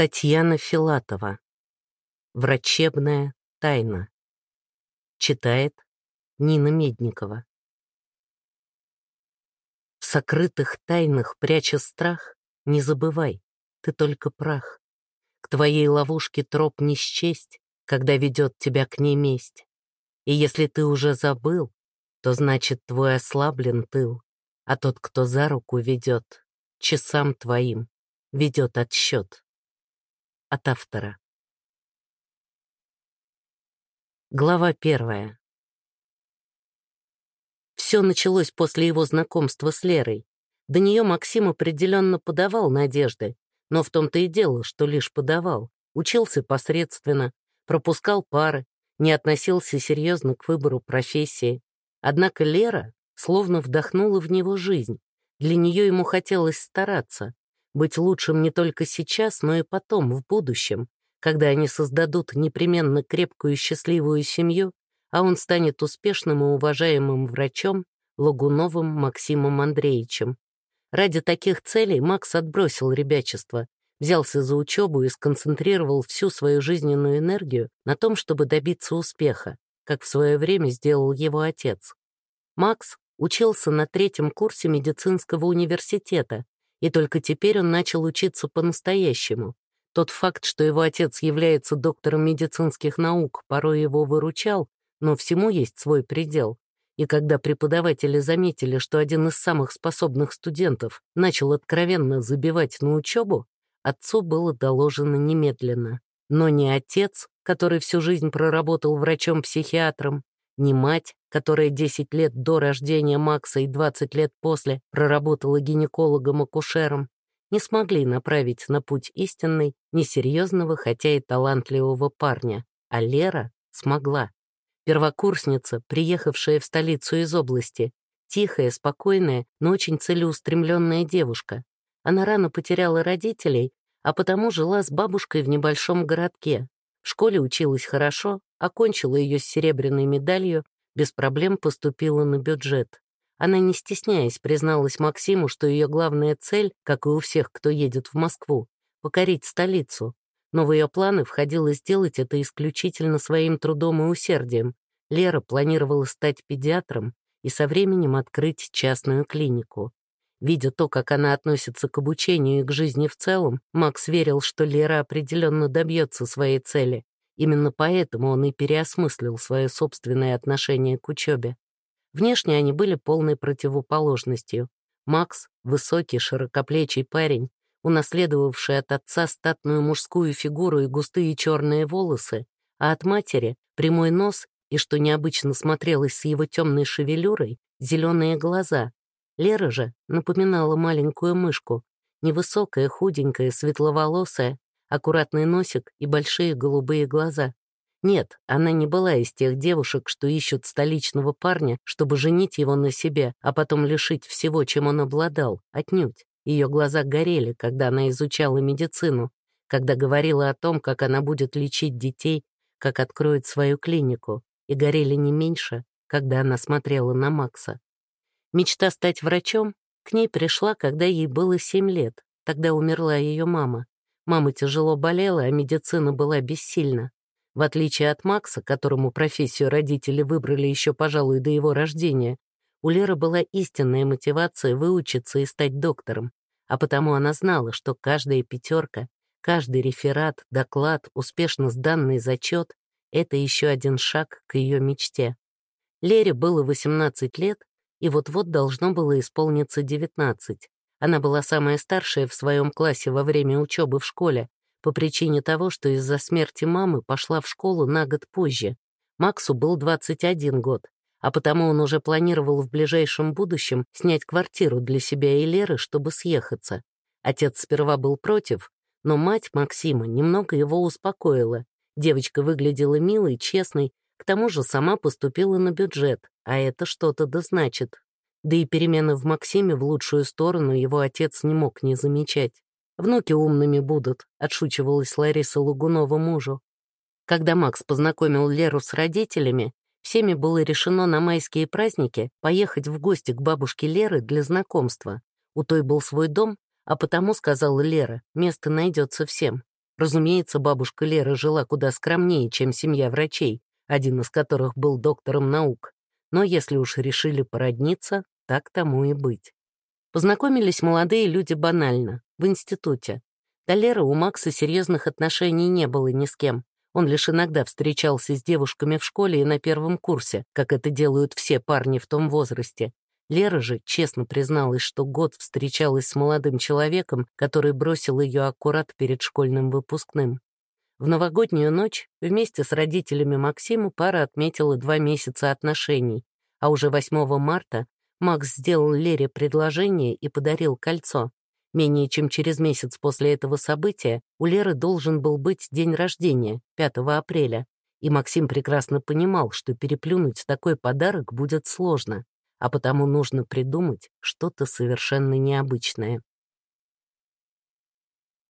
Татьяна Филатова. Врачебная тайна. Читает Нина Медникова. В сокрытых тайнах, пряча страх, не забывай, ты только прах. К твоей ловушке троп не счесть, когда ведет тебя к ней месть. И если ты уже забыл, то значит твой ослаблен тыл, а тот, кто за руку ведет, часам твоим ведет отсчет. От автора. Глава первая. Все началось после его знакомства с Лерой. До нее Максим определенно подавал надежды, но в том-то и дело, что лишь подавал. Учился посредственно, пропускал пары, не относился серьезно к выбору профессии. Однако Лера словно вдохнула в него жизнь. Для нее ему хотелось стараться, быть лучшим не только сейчас, но и потом, в будущем, когда они создадут непременно крепкую и счастливую семью, а он станет успешным и уважаемым врачом Лагуновым Максимом Андреевичем. Ради таких целей Макс отбросил ребячество, взялся за учебу и сконцентрировал всю свою жизненную энергию на том, чтобы добиться успеха, как в свое время сделал его отец. Макс учился на третьем курсе медицинского университета и только теперь он начал учиться по-настоящему. Тот факт, что его отец является доктором медицинских наук, порой его выручал, но всему есть свой предел. И когда преподаватели заметили, что один из самых способных студентов начал откровенно забивать на учебу, отцу было доложено немедленно. Но ни отец, который всю жизнь проработал врачом-психиатром, ни мать, которая 10 лет до рождения Макса и 20 лет после проработала гинекологом-акушером, не смогли направить на путь истинный, несерьезного, хотя и талантливого парня, а Лера смогла. Первокурсница, приехавшая в столицу из области, тихая, спокойная, но очень целеустремленная девушка. Она рано потеряла родителей, а потому жила с бабушкой в небольшом городке. В школе училась хорошо, окончила ее с серебряной медалью, без проблем поступила на бюджет. Она, не стесняясь, призналась Максиму, что ее главная цель, как и у всех, кто едет в Москву, покорить столицу. Но в ее планы входило сделать это исключительно своим трудом и усердием. Лера планировала стать педиатром и со временем открыть частную клинику. Видя то, как она относится к обучению и к жизни в целом, Макс верил, что Лера определенно добьется своей цели. Именно поэтому он и переосмыслил свое собственное отношение к учебе. Внешне они были полной противоположностью. Макс — высокий, широкоплечий парень, унаследовавший от отца статную мужскую фигуру и густые черные волосы, а от матери — прямой нос и, что необычно смотрелось с его темной шевелюрой, зеленые глаза. Лера же напоминала маленькую мышку, невысокая, худенькая, светловолосая, аккуратный носик и большие голубые глаза. Нет, она не была из тех девушек, что ищут столичного парня, чтобы женить его на себе, а потом лишить всего, чем он обладал, отнюдь. Ее глаза горели, когда она изучала медицину, когда говорила о том, как она будет лечить детей, как откроет свою клинику, и горели не меньше, когда она смотрела на Макса. Мечта стать врачом к ней пришла, когда ей было семь лет, тогда умерла ее мама. Мама тяжело болела, а медицина была бессильна. В отличие от Макса, которому профессию родители выбрали еще, пожалуй, до его рождения, у Леры была истинная мотивация выучиться и стать доктором, а потому она знала, что каждая пятерка, каждый реферат, доклад, успешно сданный зачет — это еще один шаг к ее мечте. Лере было 18 лет, и вот-вот должно было исполниться 19. Она была самая старшая в своем классе во время учебы в школе, по причине того, что из-за смерти мамы пошла в школу на год позже. Максу был 21 год, а потому он уже планировал в ближайшем будущем снять квартиру для себя и Леры, чтобы съехаться. Отец сперва был против, но мать Максима немного его успокоила. Девочка выглядела милой, честной, к тому же сама поступила на бюджет, а это что-то да значит. Да и перемены в Максиме в лучшую сторону его отец не мог не замечать. «Внуки умными будут», — отшучивалась Лариса Лугунова мужу. Когда Макс познакомил Леру с родителями, всеми было решено на майские праздники поехать в гости к бабушке Леры для знакомства. У той был свой дом, а потому, сказала Лера, место найдется всем. Разумеется, бабушка Лера жила куда скромнее, чем семья врачей, один из которых был доктором наук. Но если уж решили породниться, так тому и быть. Познакомились молодые люди банально, в институте. До у Макса серьезных отношений не было ни с кем. Он лишь иногда встречался с девушками в школе и на первом курсе, как это делают все парни в том возрасте. Лера же честно призналась, что год встречалась с молодым человеком, который бросил ее аккурат перед школьным выпускным. В новогоднюю ночь вместе с родителями Максима пара отметила два месяца отношений, а уже 8 марта Макс сделал Лере предложение и подарил кольцо. Менее чем через месяц после этого события у Леры должен был быть день рождения, 5 апреля, и Максим прекрасно понимал, что переплюнуть такой подарок будет сложно, а потому нужно придумать что-то совершенно необычное.